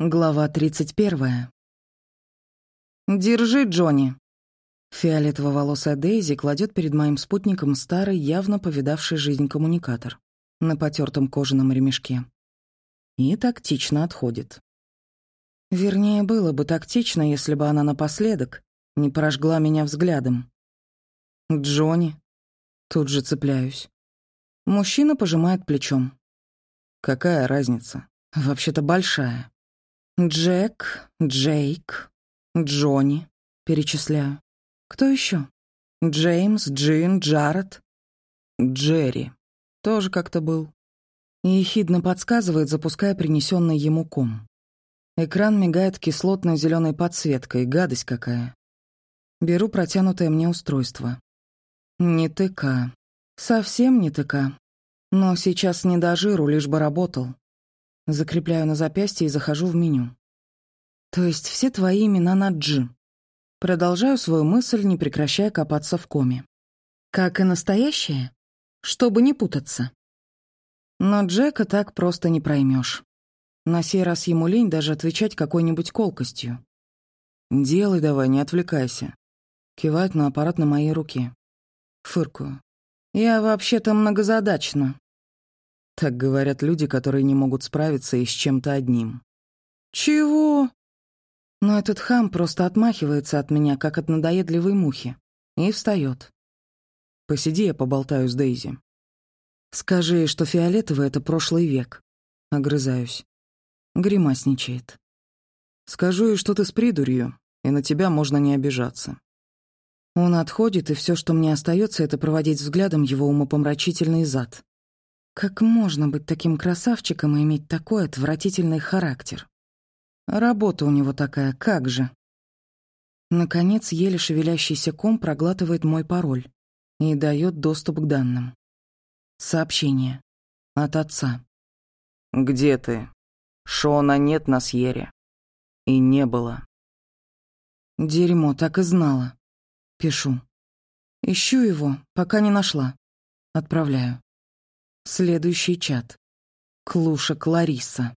Глава 31. «Держи, Джонни!» Фиолетово-волосая Дейзи кладет перед моим спутником старый, явно повидавший жизнь коммуникатор на потертом кожаном ремешке. И тактично отходит. Вернее, было бы тактично, если бы она напоследок не прожгла меня взглядом. «Джонни!» Тут же цепляюсь. Мужчина пожимает плечом. «Какая разница? Вообще-то большая». Джек, Джейк, Джонни. Перечисляю. Кто еще? Джеймс, Джин, Джаред. Джерри. Тоже как-то был. И ехидно подсказывает, запуская принесенный ему ком. Экран мигает кислотной зеленой подсветкой, гадость какая. Беру протянутое мне устройство. Не ТК. Совсем не ТК. Но сейчас не до жиру, лишь бы работал. Закрепляю на запястье и захожу в меню. То есть все твои имена на «Дж». Продолжаю свою мысль, не прекращая копаться в коме. Как и настоящее, чтобы не путаться. Но Джека так просто не проймешь. На сей раз ему лень даже отвечать какой-нибудь колкостью. «Делай давай, не отвлекайся». Кивает на аппарат на моей руке. Фыркую. «Я вообще-то многозадачна. Так говорят люди, которые не могут справиться и с чем-то одним. «Чего?» Но этот хам просто отмахивается от меня, как от надоедливой мухи, и встает. «Посиди, я поболтаю с Дейзи». «Скажи, что фиолетовый — это прошлый век». Огрызаюсь. Гримасничает. «Скажу ей, что ты с придурью, и на тебя можно не обижаться». Он отходит, и все, что мне остается, это проводить взглядом его умопомрачительный зад. Как можно быть таким красавчиком и иметь такой отвратительный характер? Работа у него такая, как же? Наконец, еле шевелящийся ком проглатывает мой пароль и дает доступ к данным. Сообщение. От отца. «Где ты? Шона нет на Сьере. И не было». Дерьмо, так и знала. Пишу. Ищу его, пока не нашла. Отправляю. Следующий чат. Клуша Клариса.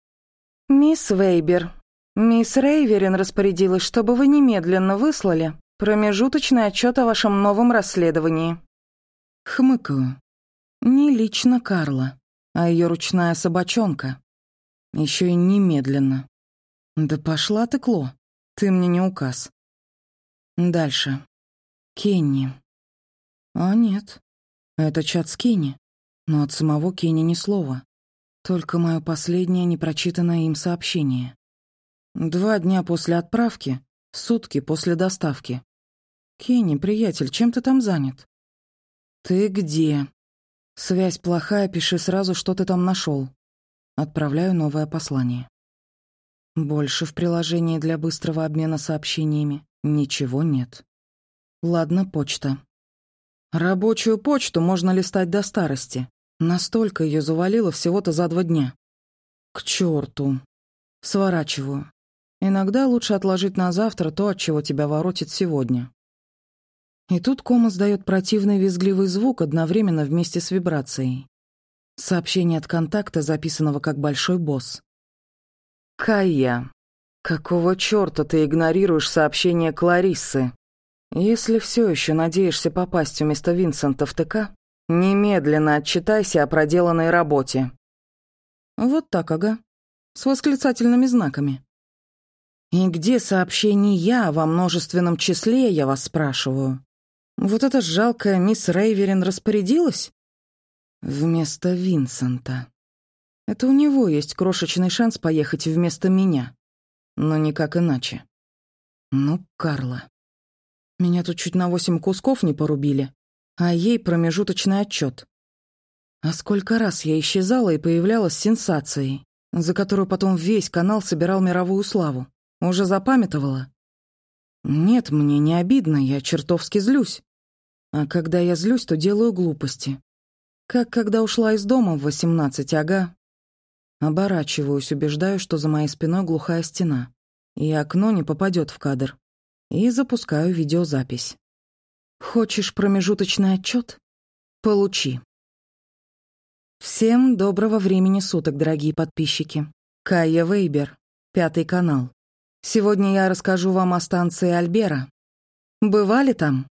«Мисс Вейбер, мисс Рейверин распорядилась, чтобы вы немедленно выслали промежуточный отчет о вашем новом расследовании». Хмыкаю. Не лично Карла, а ее ручная собачонка. Еще и немедленно. Да пошла ты, Кло. Ты мне не указ. Дальше. Кенни. А нет, это чат с Кенни. Но от самого Кенни ни слова. Только мое последнее непрочитанное им сообщение. Два дня после отправки, сутки после доставки. «Кенни, приятель, чем ты там занят?» «Ты где?» «Связь плохая, пиши сразу, что ты там нашел. Отправляю новое послание. Больше в приложении для быстрого обмена сообщениями ничего нет. Ладно, почта. Рабочую почту можно листать до старости. Настолько ее завалило всего-то за два дня. К черту. Сворачиваю. Иногда лучше отложить на завтра то, от чего тебя воротит сегодня. И тут кома сдает противный визгливый звук одновременно вместе с вибрацией. Сообщение от контакта, записанного как большой босс. «Кая, какого черта ты игнорируешь сообщение Клариссы? Если все еще надеешься попасть вместо Винсента в ТК, «Немедленно отчитайся о проделанной работе». Вот так, ага. С восклицательными знаками. «И где сообщение во множественном числе, я вас спрашиваю? Вот эта жалкая мисс Рейверин распорядилась?» Вместо Винсента. Это у него есть крошечный шанс поехать вместо меня. Но никак иначе. Ну, Карла. Меня тут чуть на восемь кусков не порубили а ей промежуточный отчет. А сколько раз я исчезала и появлялась сенсацией, за которую потом весь канал собирал мировую славу. Уже запамятовала? Нет, мне не обидно, я чертовски злюсь. А когда я злюсь, то делаю глупости. Как когда ушла из дома в восемнадцать, ага. Оборачиваюсь, убеждаю, что за моей спиной глухая стена, и окно не попадет в кадр. И запускаю видеозапись. Хочешь промежуточный отчет? Получи. Всем доброго времени суток, дорогие подписчики. Кая Вейбер, Пятый канал. Сегодня я расскажу вам о станции Альбера. Бывали там?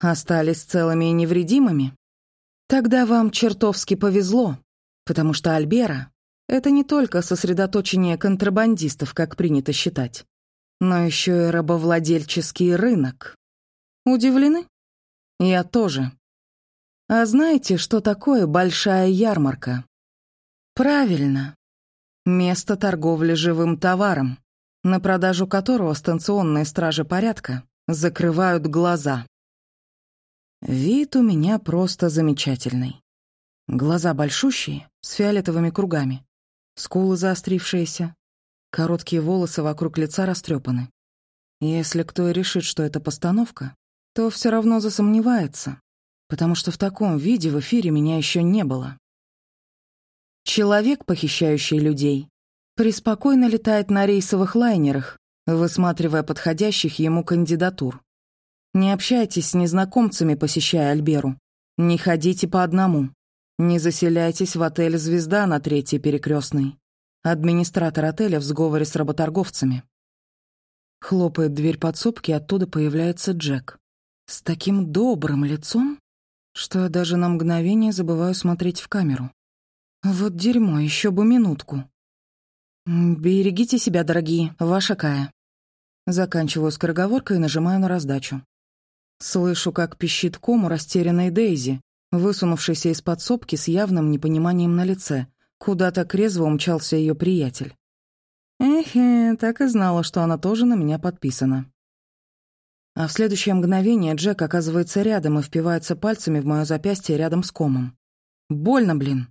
Остались целыми и невредимыми? Тогда вам чертовски повезло, потому что Альбера — это не только сосредоточение контрабандистов, как принято считать, но еще и рабовладельческий рынок. Удивлены? Я тоже. А знаете, что такое большая ярмарка? Правильно. Место торговли живым товаром, на продажу которого станционные стражи порядка закрывают глаза. Вид у меня просто замечательный. Глаза большущие, с фиолетовыми кругами, скулы заострившиеся, короткие волосы вокруг лица растрепаны. Если кто и решит, что это постановка, то все равно засомневается, потому что в таком виде в эфире меня еще не было. Человек, похищающий людей, преспокойно летает на рейсовых лайнерах, высматривая подходящих ему кандидатур. Не общайтесь с незнакомцами, посещая Альберу. Не ходите по одному. Не заселяйтесь в отель «Звезда» на Третьей Перекрестной. Администратор отеля в сговоре с работорговцами. Хлопает дверь подсобки, оттуда появляется Джек. С таким добрым лицом, что я даже на мгновение забываю смотреть в камеру. Вот дерьмо, еще бы минутку. «Берегите себя, дорогие, ваша Кая». Заканчиваю скороговоркой и нажимаю на раздачу. Слышу, как пищит кому растерянной Дейзи, высунувшейся из подсобки с явным непониманием на лице. Куда так резво умчался ее приятель. Эхе, так и знала, что она тоже на меня подписана. А в следующее мгновение Джек оказывается рядом и впивается пальцами в мое запястье рядом с комом. Больно, блин.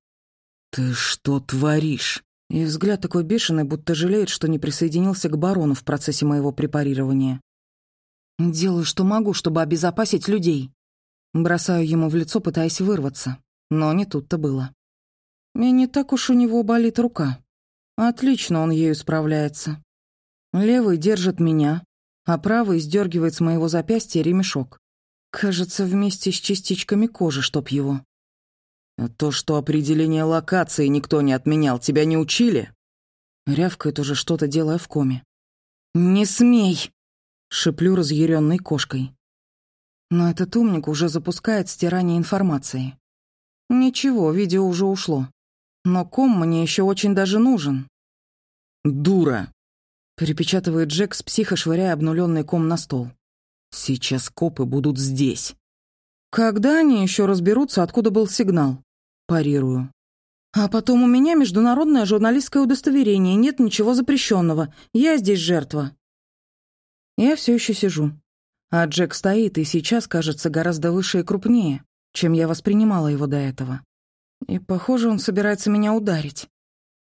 «Ты что творишь?» И взгляд такой бешеный, будто жалеет, что не присоединился к барону в процессе моего препарирования. Делаю, что могу, чтобы обезопасить людей. Бросаю ему в лицо, пытаясь вырваться. Но не тут-то было. И не так уж у него болит рука. Отлично он ею справляется. Левый держит меня, а правый сдергивает с моего запястья ремешок. Кажется, вместе с частичками кожи, чтоб его. А то, что определение локации никто не отменял, тебя не учили? Рявкает уже что-то, делая в коме. «Не смей!» — шиплю разъяренной кошкой. Но этот умник уже запускает стирание информации. Ничего, видео уже ушло. Но ком мне еще очень даже нужен. «Дура!» — перепечатывает Джек с психо, швыряя обнуленный ком на стол. «Сейчас копы будут здесь». «Когда они еще разберутся, откуда был сигнал?» Парирую. «А потом у меня международное журналистское удостоверение, нет ничего запрещенного. Я здесь жертва». Я все еще сижу. А Джек стоит и сейчас кажется гораздо выше и крупнее, чем я воспринимала его до этого. И, похоже, он собирается меня ударить.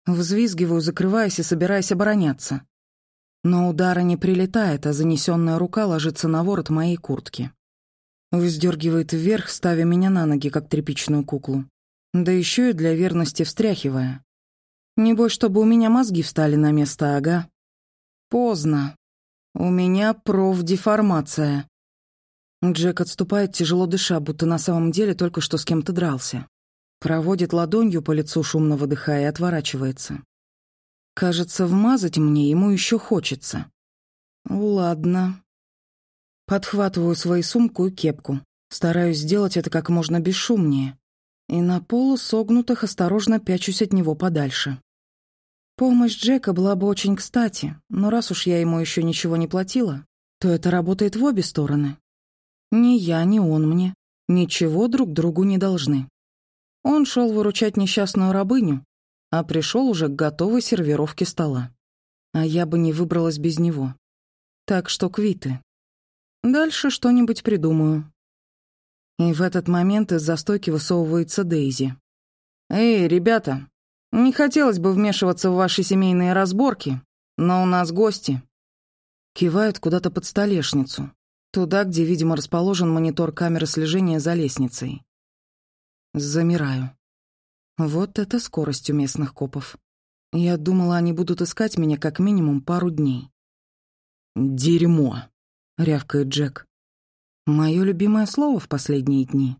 Взвизгиваю, закрываясь и собираясь обороняться. Но удара не прилетает, а занесенная рука ложится на ворот моей куртки. Вздергивает вверх, ставя меня на ноги, как тряпичную куклу. Да еще и для верности встряхивая. Небось, чтобы у меня мозги встали на место, ага. Поздно. У меня профдеформация. Джек отступает, тяжело дыша, будто на самом деле только что с кем-то дрался. Проводит ладонью по лицу, шумно выдыхая, и отворачивается. Кажется, вмазать мне ему еще хочется. Ладно. Подхватываю свою сумку и кепку. Стараюсь сделать это как можно бесшумнее. И на полу согнутых осторожно пячусь от него подальше. Помощь Джека была бы очень кстати, но раз уж я ему еще ничего не платила, то это работает в обе стороны. Ни я, ни он мне ничего друг другу не должны. Он шел выручать несчастную рабыню, а пришел уже к готовой сервировке стола. А я бы не выбралась без него. Так что квиты. Дальше что-нибудь придумаю. И в этот момент из застойки высовывается Дейзи. «Эй, ребята, не хотелось бы вмешиваться в ваши семейные разборки, но у нас гости». Кивают куда-то под столешницу, туда, где, видимо, расположен монитор камеры слежения за лестницей. Замираю. Вот это скорость у местных копов. Я думала, они будут искать меня как минимум пару дней. «Дерьмо», — рявкает Джек. Мое любимое слово в последние дни.